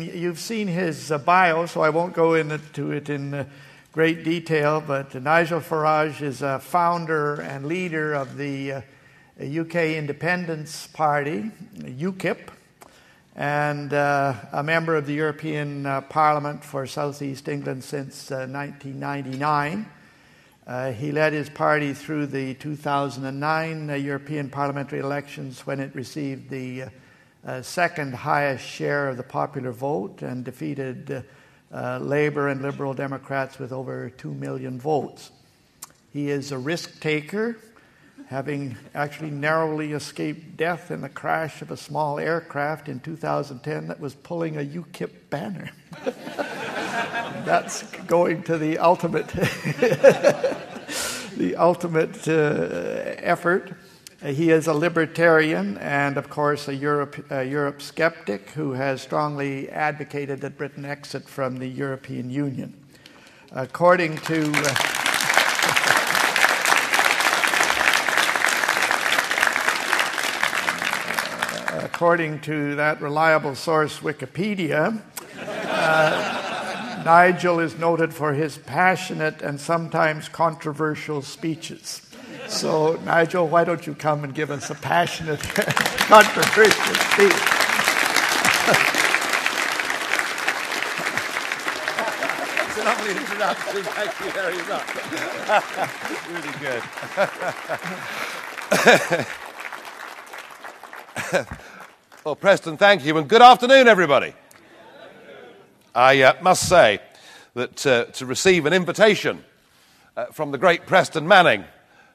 You've seen his uh, bio, so I won't go into it in uh, great detail, but Nigel Farage is a founder and leader of the uh, UK Independence Party, UKIP, and uh, a member of the European uh, Parliament for Southeast England since 1999. Uh, he led his party through the 2009 European parliamentary elections when it received the uh, second highest share of the popular vote and defeated uh, Labour and Liberal Democrats with over 2 million votes. He is a risk taker, having actually narrowly escaped death in the crash of a small aircraft in 2010 that was pulling a UKIP banner. That's going to the ultimate, the ultimate uh, effort. Uh, he is a libertarian and, of course, a Europe, a Europe skeptic who has strongly advocated that Britain exit from the European Union. According to uh, according to that reliable source, Wikipedia, uh, Nigel is noted for his passionate and sometimes controversial speeches. So, Nigel, why don't you come and give us a passionate, controversial speech? It's a lovely introduction. Thank you very much. really good. well, Preston, thank you, and good afternoon, everybody. I uh, must say that uh, to receive an invitation uh, from the great Preston Manning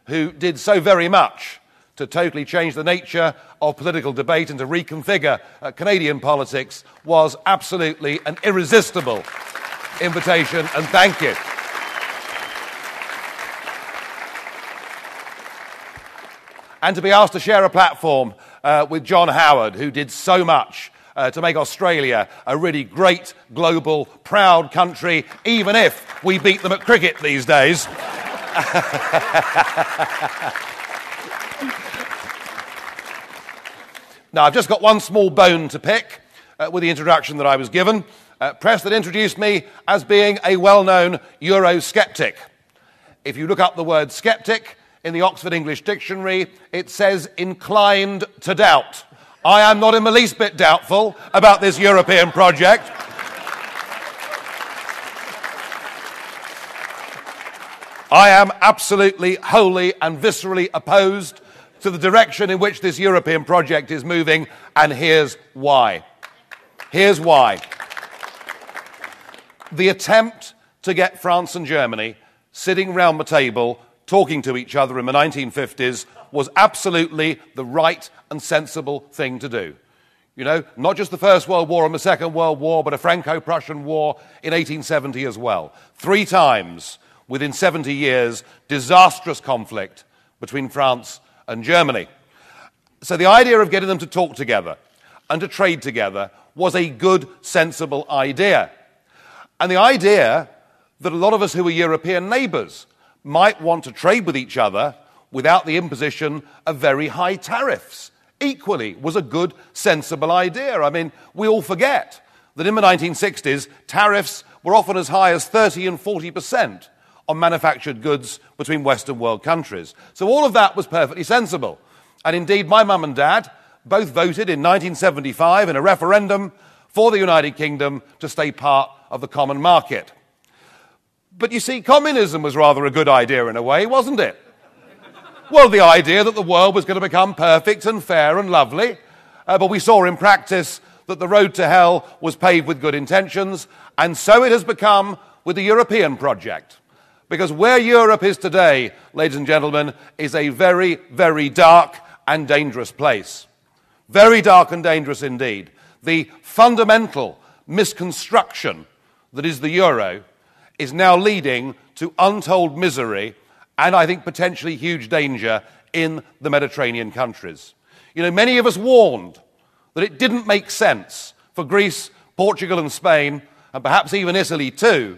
who did so very much to totally change the nature of political debate and to reconfigure uh, Canadian politics was absolutely an irresistible invitation, and thank you. And to be asked to share a platform uh, with John Howard, who did so much uh, to make Australia a really great, global, proud country, even if we beat them at cricket these days. now, I've just got one small bone to pick uh, with the introduction that I was given. Uh, that introduced me as being a well known Eurosceptic. If you look up the word skeptic in the Oxford English Dictionary, it says inclined to doubt. I am not in the least bit doubtful about this European project. I am absolutely, wholly, and viscerally opposed to the direction in which this European project is moving, and here's why. Here's why. The attempt to get France and Germany sitting round the table talking to each other in the 1950s was absolutely the right and sensible thing to do. You know, not just the First World War and the Second World War, but a Franco Prussian War in 1870 as well. Three times within 70 years, disastrous conflict between France and Germany. So the idea of getting them to talk together and to trade together was a good, sensible idea. And the idea that a lot of us who are European neighbours might want to trade with each other without the imposition of very high tariffs equally was a good, sensible idea. I mean, we all forget that in the 1960s, tariffs were often as high as 30 and 40 percent on manufactured goods between Western world countries. So all of that was perfectly sensible. And indeed, my mum and dad both voted in 1975 in a referendum for the United Kingdom to stay part of the common market. But you see, communism was rather a good idea in a way, wasn't it? Well, the idea that the world was going to become perfect and fair and lovely, uh, but we saw in practice that the road to hell was paved with good intentions, and so it has become with the European project. Because where Europe is today, ladies and gentlemen, is a very, very dark and dangerous place. Very dark and dangerous indeed. The fundamental misconstruction that is the euro is now leading to untold misery and I think potentially huge danger in the Mediterranean countries. You know, many of us warned that it didn't make sense for Greece, Portugal, and Spain, and perhaps even Italy too,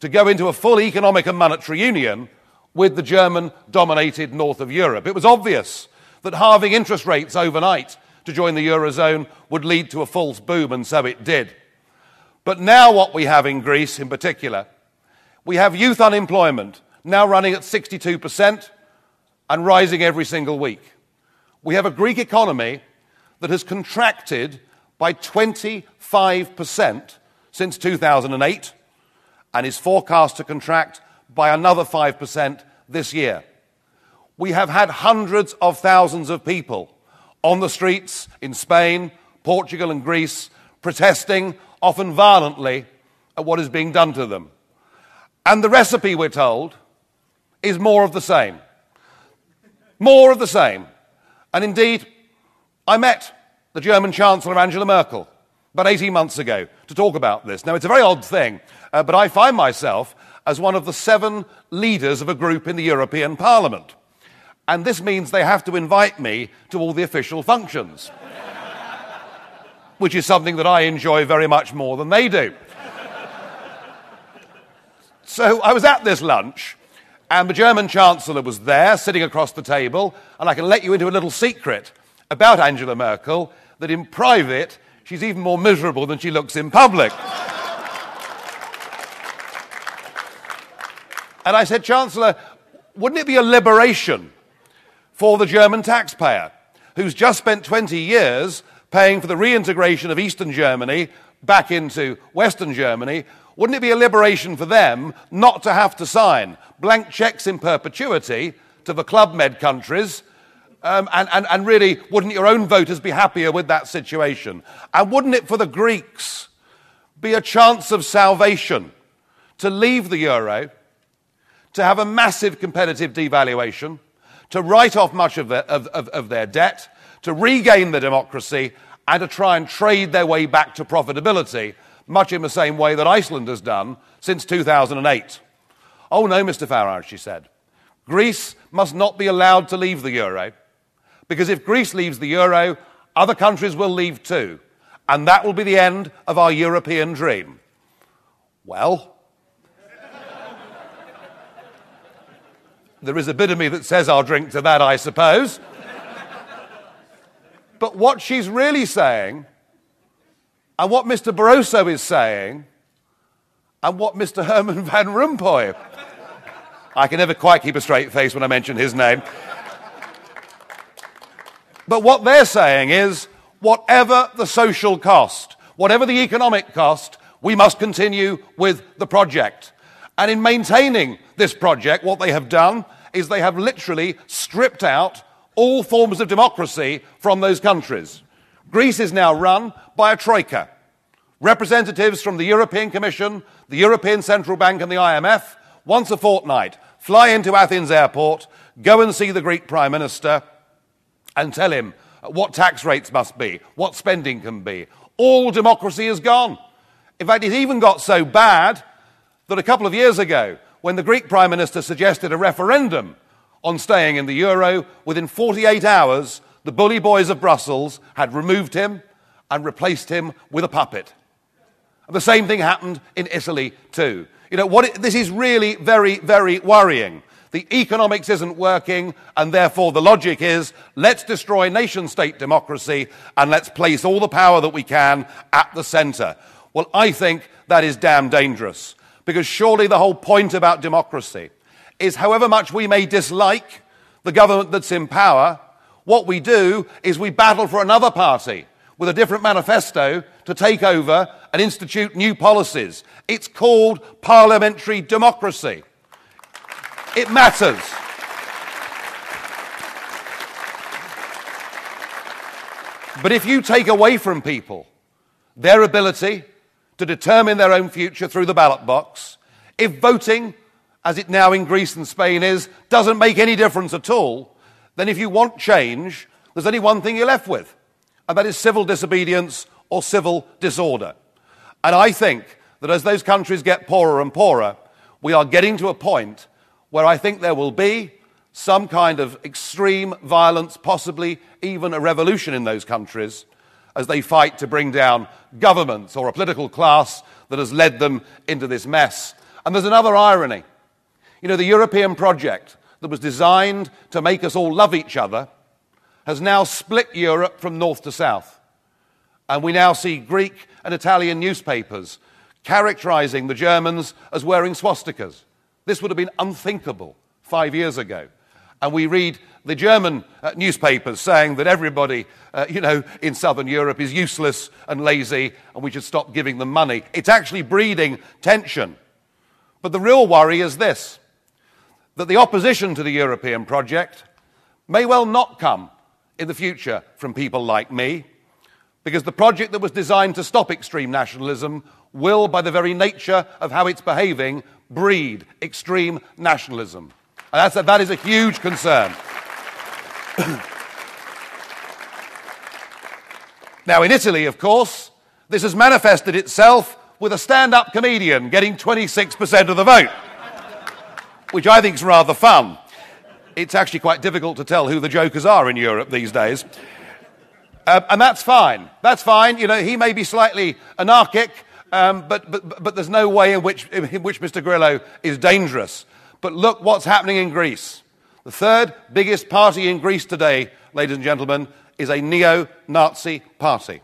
to go into a full economic and monetary union with the German dominated north of Europe. It was obvious that halving interest rates overnight to join the Eurozone would lead to a false boom, and so it did. But now, what we have in Greece in particular, we have youth unemployment now running at 62% and rising every single week. We have a Greek economy that has contracted by 25% since 2008 and is forecast to contract by another 5% this year. We have had hundreds of thousands of people on the streets in Spain, Portugal, and Greece protesting, often violently, at what is being done to them. And the recipe, we're told, is more of the same. More of the same. And indeed, I met the German Chancellor Angela Merkel about 18 months ago to talk about this. Now, it's a very odd thing, uh, but I find myself as one of the seven leaders of a group in the European Parliament. And this means they have to invite me to all the official functions, which is something that I enjoy very much more than they do. so I was at this lunch, and the German Chancellor was there, sitting across the table, and I can let you into a little secret about Angela Merkel that in private, she's even more miserable than she looks in public. And I said, Chancellor, wouldn't it be a liberation for the German taxpayer who's just spent 20 years paying for the reintegration of Eastern Germany back into Western Germany? Wouldn't it be a liberation for them not to have to sign blank checks in perpetuity to the Club Med countries um, and, and, and really, wouldn't your own voters be happier with that situation? And wouldn't it for the Greeks be a chance of salvation to leave the euro, to have a massive competitive devaluation, to write off much of their, of, of, of their debt, to regain the democracy, and to try and trade their way back to profitability, much in the same way that Iceland has done since 2008? Oh, no, Mr. Farage, she said. Greece must not be allowed to leave the euro. Because if Greece leaves the euro, other countries will leave too. And that will be the end of our European dream. Well, there is a bit of me that says I'll drink to that, I suppose. but what she's really saying, and what Mr. Barroso is saying, and what Mr. Herman Van Rompuy, I can never quite keep a straight face when I mention his name. But what they're saying is whatever the social cost, whatever the economic cost, we must continue with the project. And in maintaining this project, what they have done is they have literally stripped out all forms of democracy from those countries. Greece is now run by a troika. Representatives from the European Commission, the European Central Bank, and the IMF, once a fortnight, fly into Athens airport, go and see the Greek Prime Minister, and tell him what tax rates must be, what spending can be. All democracy is gone. In fact, it even got so bad that a couple of years ago, when the Greek Prime Minister suggested a referendum on staying in the euro, within 48 hours, the bully boys of Brussels had removed him and replaced him with a puppet. And the same thing happened in Italy, too. You know, what it, this is really very, very worrying. The economics isn't working, and therefore the logic is let's destroy nation state democracy and let's place all the power that we can at the center. Well, I think that is damn dangerous because surely the whole point about democracy is however much we may dislike the government that's in power, what we do is we battle for another party with a different manifesto to take over and institute new policies. It's called parliamentary democracy. It matters. But if you take away from people their ability to determine their own future through the ballot box, if voting, as it now in Greece and Spain is, doesn't make any difference at all, then if you want change, there's only one thing you're left with, and that is civil disobedience or civil disorder. And I think that as those countries get poorer and poorer, we are getting to a point where I think there will be some kind of extreme violence, possibly even a revolution in those countries, as they fight to bring down governments or a political class that has led them into this mess. And there's another irony. You know, the European project that was designed to make us all love each other has now split Europe from north to south. And we now see Greek and Italian newspapers characterizing the Germans as wearing swastikas. This would have been unthinkable five years ago. And we read the German uh, newspapers saying that everybody, uh, you know, in southern Europe is useless and lazy and we should stop giving them money. It's actually breeding tension. But the real worry is this that the opposition to the European project may well not come in the future from people like me, because the project that was designed to stop extreme nationalism will, by the very nature of how it's behaving, breed extreme nationalism. And that's a, that is a huge concern. now, in Italy, of course, this has manifested itself with a stand up comedian getting 26% of the vote, which I think is rather fun. It's actually quite difficult to tell who the jokers are in Europe these days. Uh, and that's fine. That's fine. You know, he may be slightly anarchic, um, but, but, but there's no way in which, in which Mr. Grillo is dangerous. But look what's happening in Greece. The third biggest party in Greece today, ladies and gentlemen, is a neo Nazi party.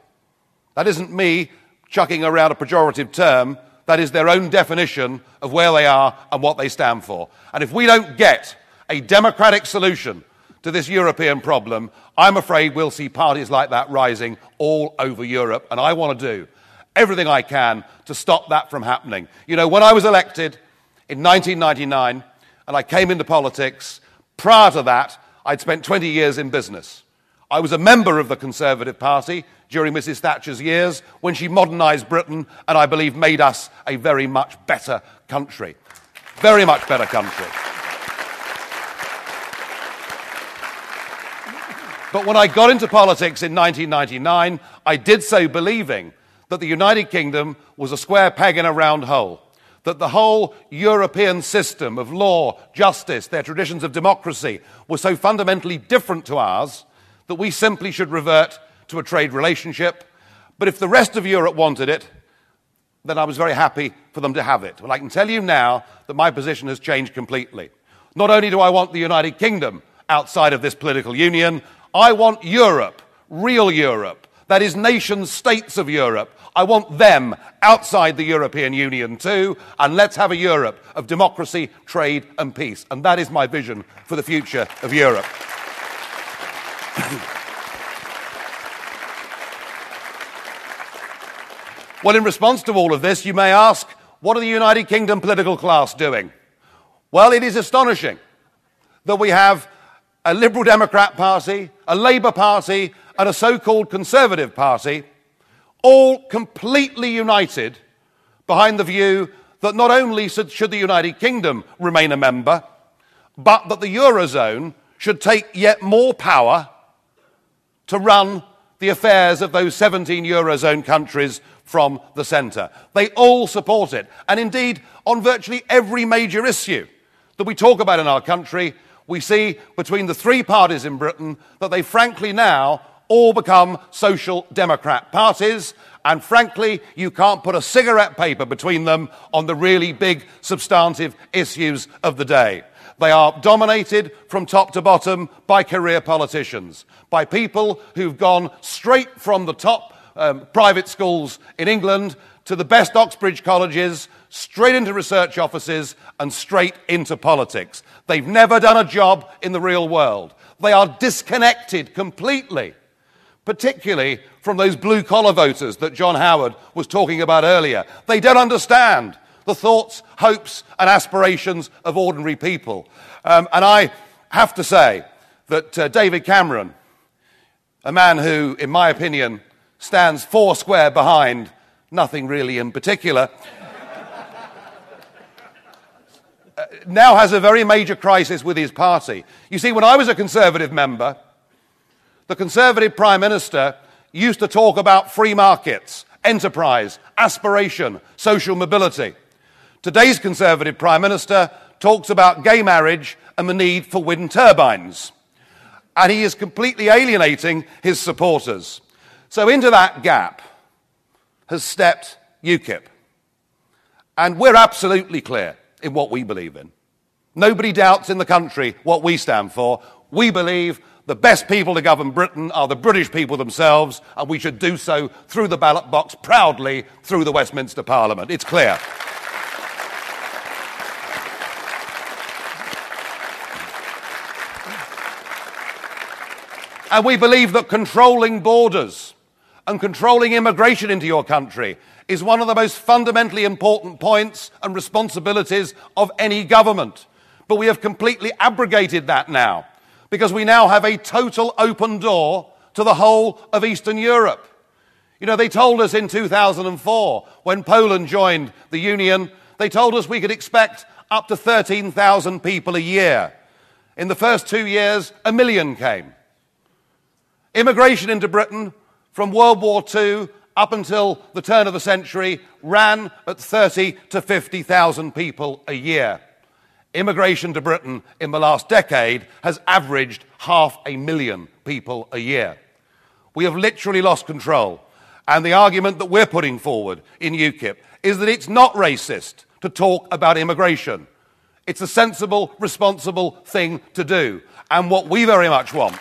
That isn't me chucking around a pejorative term. That is their own definition of where they are and what they stand for. And if we don't get a democratic solution to this European problem, I'm afraid we'll see parties like that rising all over Europe. And I want to do everything I can to stop that from happening. You know, when I was elected in 1999 and I came into politics, prior to that, I'd spent 20 years in business. I was a member of the Conservative Party during Mrs. Thatcher's years when she modernised Britain and I believe made us a very much better country. Very much better country. But when I got into politics in 1999, I did so believing that the United Kingdom was a square peg in a round hole, that the whole European system of law, justice, their traditions of democracy were so fundamentally different to ours that we simply should revert to a trade relationship. But if the rest of Europe wanted it, then I was very happy for them to have it. Well, I can tell you now that my position has changed completely. Not only do I want the United Kingdom outside of this political union, I want Europe, real Europe, that is, nation states of Europe. I want them outside the European Union too, and let's have a Europe of democracy, trade, and peace. And that is my vision for the future of Europe. well, in response to all of this, you may ask, what are the United Kingdom political class doing? Well, it is astonishing that we have a Liberal Democrat Party, a Labour Party, and a so called Conservative Party, all completely united behind the view that not only should the United Kingdom remain a member, but that the Eurozone should take yet more power to run the affairs of those 17 Eurozone countries from the centre. They all support it. And indeed, on virtually every major issue that we talk about in our country, we see between the three parties in Britain that they frankly now all become social democrat parties. And frankly, you can't put a cigarette paper between them on the really big substantive issues of the day. They are dominated from top to bottom by career politicians, by people who've gone straight from the top um, private schools in England to the best Oxbridge colleges, straight into research offices, and straight into politics. They've never done a job in the real world. They are disconnected completely, particularly from those blue collar voters that John Howard was talking about earlier. They don't understand the thoughts, hopes, and aspirations of ordinary people. Um, and I have to say that uh, David Cameron, a man who, in my opinion, stands four square behind nothing really in particular, uh, now has a very major crisis with his party. You see, when I was a Conservative member, the Conservative Prime Minister used to talk about free markets, enterprise, aspiration, social mobility. Today's Conservative Prime Minister talks about gay marriage and the need for wind turbines. And he is completely alienating his supporters. So, into that gap has stepped UKIP. And we're absolutely clear in what we believe in. Nobody doubts in the country what we stand for. We believe The best people to govern Britain are the British people themselves, and we should do so through the ballot box proudly through the Westminster Parliament. It's clear. And we believe that controlling borders and controlling immigration into your country is one of the most fundamentally important points and responsibilities of any government. But we have completely abrogated that now because we now have a total open door to the whole of Eastern Europe. You know, they told us in 2004 when Poland joined the Union, they told us we could expect up to 13,000 people a year. In the first two years, a million came. Immigration into Britain from World War II up until the turn of the century ran at 30 to 50,000 people a year immigration to Britain in the last decade has averaged half a million people a year. We have literally lost control. And the argument that we're putting forward in UKIP is that it's not racist to talk about immigration. It's a sensible, responsible thing to do. And what we very much want.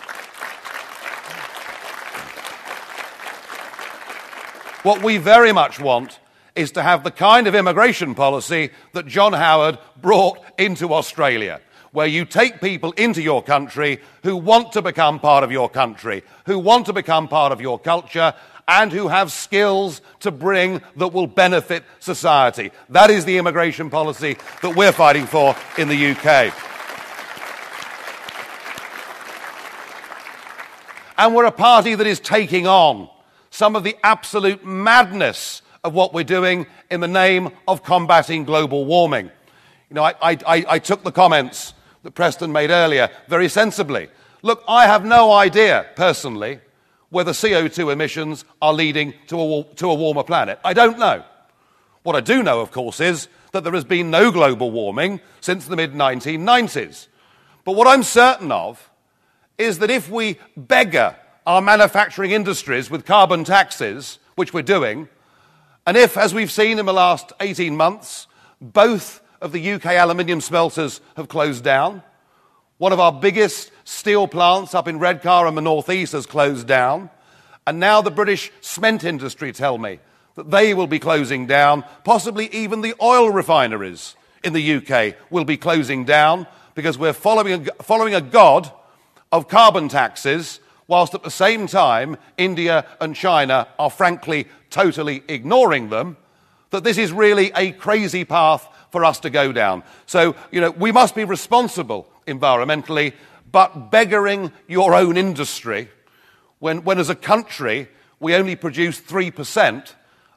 What we very much want is to have the kind of immigration policy that John Howard brought into Australia, where you take people into your country who want to become part of your country, who want to become part of your culture, and who have skills to bring that will benefit society. That is the immigration policy that we're fighting for in the UK. And we're a party that is taking on some of the absolute madness of what we're doing in the name of combating global warming. You know, I, I, I took the comments that Preston made earlier very sensibly. Look, I have no idea, personally, whether CO2 emissions are leading to a, to a warmer planet. I don't know. What I do know, of course, is that there has been no global warming since the mid 1990s. But what I'm certain of is that if we beggar our manufacturing industries with carbon taxes, which we're doing, and if, as we've seen in the last 18 months, both of the UK aluminium smelters have closed down, one of our biggest steel plants up in Redcar in the northeast has closed down, and now the British cement industry tell me that they will be closing down, possibly even the oil refineries in the UK will be closing down because we're following a, following a god of carbon taxes whilst at the same time India and China are frankly totally ignoring them, that this is really a crazy path for us to go down. So, you know, we must be responsible environmentally, but beggaring your own industry when, when as a country we only produce 3%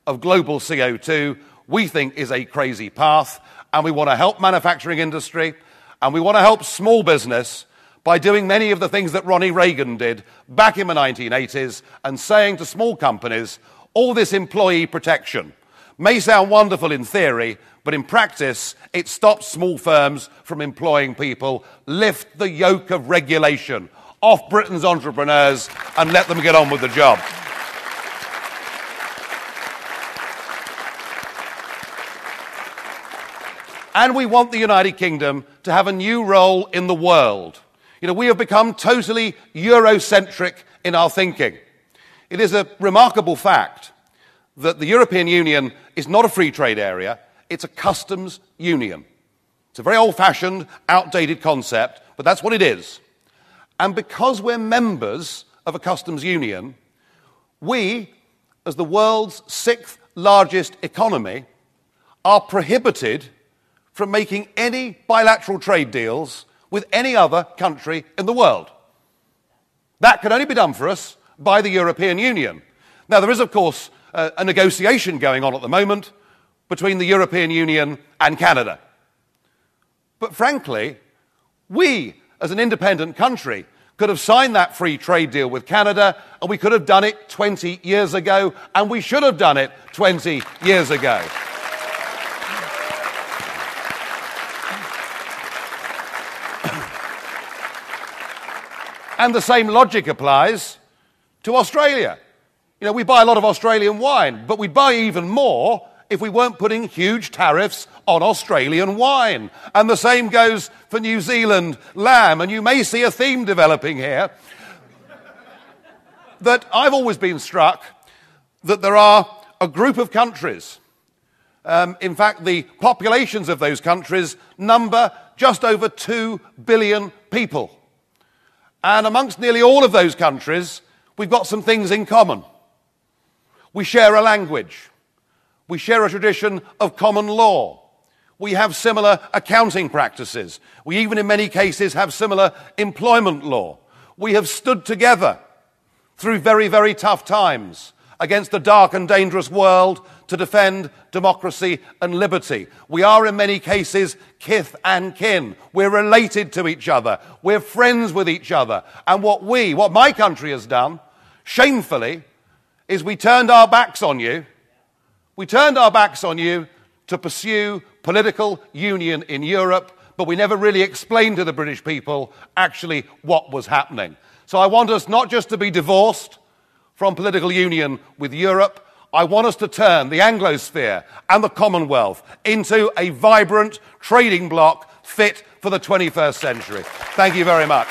of global CO2, we think is a crazy path. And we want to help manufacturing industry and we want to help small business by doing many of the things that Ronnie Reagan did back in the 1980s and saying to small companies, all this employee protection may sound wonderful in theory, but in practice, it stops small firms from employing people. Lift the yoke of regulation off Britain's entrepreneurs and let them get on with the job. And we want the United Kingdom to have a new role in the world. You know, we have become totally Eurocentric in our thinking. It is a remarkable fact that the European Union is not a free trade area, it's a customs union. It's a very old fashioned, outdated concept, but that's what it is. And because we're members of a customs union, we, as the world's sixth largest economy, are prohibited from making any bilateral trade deals with any other country in the world. That can only be done for us by the European Union. Now, there is, of course, uh, a negotiation going on at the moment between the European Union and Canada. But frankly, we, as an independent country, could have signed that free trade deal with Canada, and we could have done it 20 years ago, and we should have done it 20 years ago. And the same logic applies to Australia. You know, we buy a lot of Australian wine, but we'd buy even more if we weren't putting huge tariffs on Australian wine. And the same goes for New Zealand lamb. And you may see a theme developing here that I've always been struck that there are a group of countries. Um, in fact, the populations of those countries number just over 2 billion people. And amongst nearly all of those countries, we've got some things in common. We share a language. We share a tradition of common law. We have similar accounting practices. We even, in many cases, have similar employment law. We have stood together through very, very tough times against a dark and dangerous world to defend democracy and liberty. We are, in many cases, kith and kin. We're related to each other. We're friends with each other. And what we, what my country has done, shamefully, is we turned our backs on you. We turned our backs on you to pursue political union in Europe, but we never really explained to the British people actually what was happening. So I want us not just to be divorced from political union with Europe, I want us to turn the Anglosphere and the Commonwealth into a vibrant trading bloc fit for the 21st century. Thank you very much.